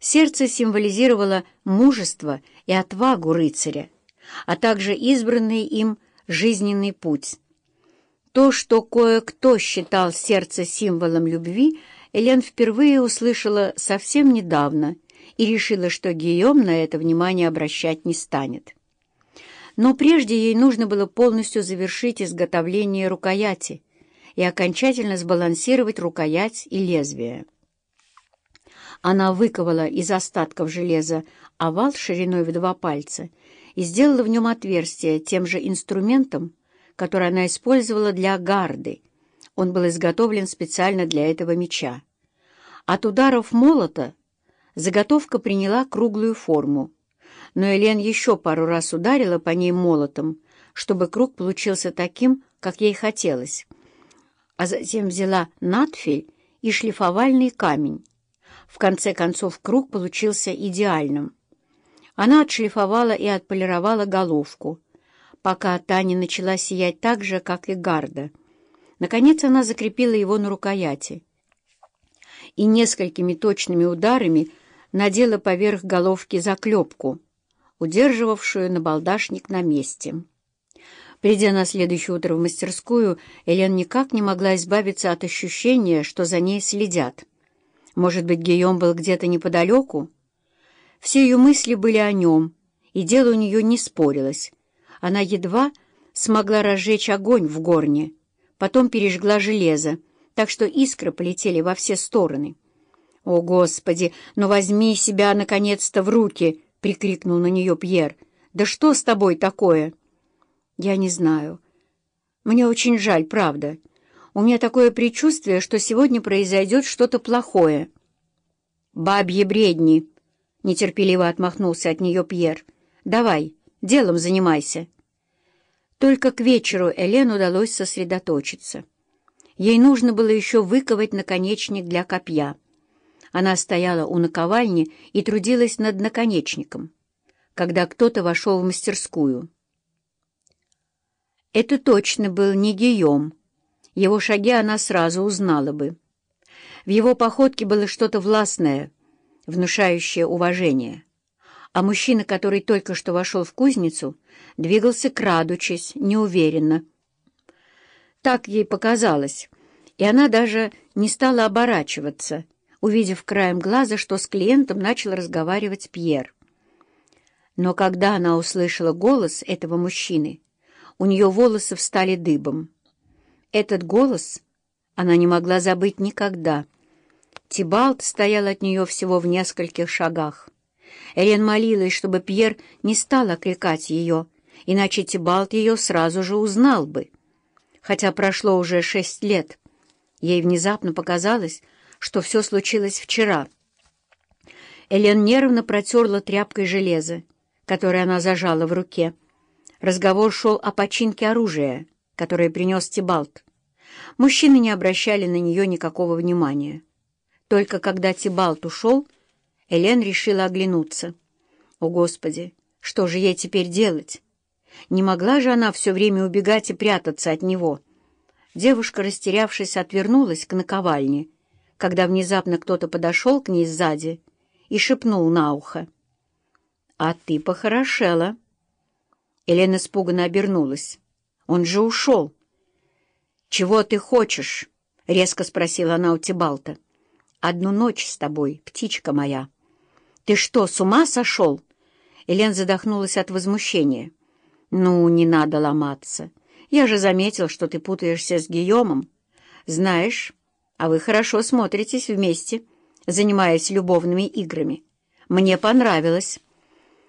Сердце символизировало мужество и отвагу рыцаря, а также избранный им жизненный путь. То, что кое-кто считал сердце символом любви, Элен впервые услышала совсем недавно и решила, что Гийом на это внимание обращать не станет. Но прежде ей нужно было полностью завершить изготовление рукояти и окончательно сбалансировать рукоять и лезвие. Она выковала из остатков железа овал шириной в два пальца и сделала в нем отверстие тем же инструментом, который она использовала для гарды. Он был изготовлен специально для этого меча. От ударов молота заготовка приняла круглую форму, но Элен еще пару раз ударила по ней молотом, чтобы круг получился таким, как ей хотелось, а затем взяла надфиль и шлифовальный камень, в конце концов, круг получился идеальным. Она отшлифовала и отполировала головку, пока та не начала сиять так же, как и гарда. Наконец она закрепила его на рукояти и несколькими точными ударами надела поверх головки заклепку, удерживавшую набалдашник на месте. Придя на следующее утро в мастерскую, Элен никак не могла избавиться от ощущения, что за ней следят. Может быть, Гийом был где-то неподалеку? Все ее мысли были о нем, и дело у нее не спорилось. Она едва смогла разжечь огонь в горне, потом пережгла железо, так что искры полетели во все стороны. «О, Господи, ну возьми себя наконец-то в руки!» — прикрикнул на нее Пьер. «Да что с тобой такое?» «Я не знаю. Мне очень жаль, правда. У меня такое предчувствие, что сегодня произойдет что-то плохое». «Бабьи бредни!» — нетерпеливо отмахнулся от нее Пьер. «Давай, делом занимайся». Только к вечеру Элен удалось сосредоточиться. Ей нужно было еще выковать наконечник для копья. Она стояла у наковальни и трудилась над наконечником, когда кто-то вошел в мастерскую. Это точно был не Гийом, его шаги она сразу узнала бы. В его походке было что-то властное, внушающее уважение. А мужчина, который только что вошел в кузницу, двигался крадучись, неуверенно. Так ей показалось, и она даже не стала оборачиваться, увидев краем глаза, что с клиентом начал разговаривать Пьер. Но когда она услышала голос этого мужчины, у нее волосы встали дыбом. Этот голос она не могла забыть никогда. Тибалт стоял от нее всего в нескольких шагах. Элен молилась, чтобы Пьер не стал окликать ее, иначе Тибалт ее сразу же узнал бы. Хотя прошло уже шесть лет, ей внезапно показалось, что все случилось вчера. Элен нервно протерла тряпкой железо, которое она зажала в руке. Разговор шел о починке оружия — которое принес Тибалт. Мужчины не обращали на нее никакого внимания. Только когда Тибалт ушел, Элен решила оглянуться. О, Господи, что же ей теперь делать? Не могла же она все время убегать и прятаться от него. Девушка, растерявшись, отвернулась к наковальне, когда внезапно кто-то подошел к ней сзади и шепнул на ухо. «А ты похорошела!» Елена испуганно обернулась. Он же ушел. «Чего ты хочешь?» — резко спросила она у Тибалта. «Одну ночь с тобой, птичка моя». «Ты что, с ума сошел?» Элен задохнулась от возмущения. «Ну, не надо ломаться. Я же заметил, что ты путаешься с Гийомом. Знаешь, а вы хорошо смотритесь вместе, занимаясь любовными играми. Мне понравилось».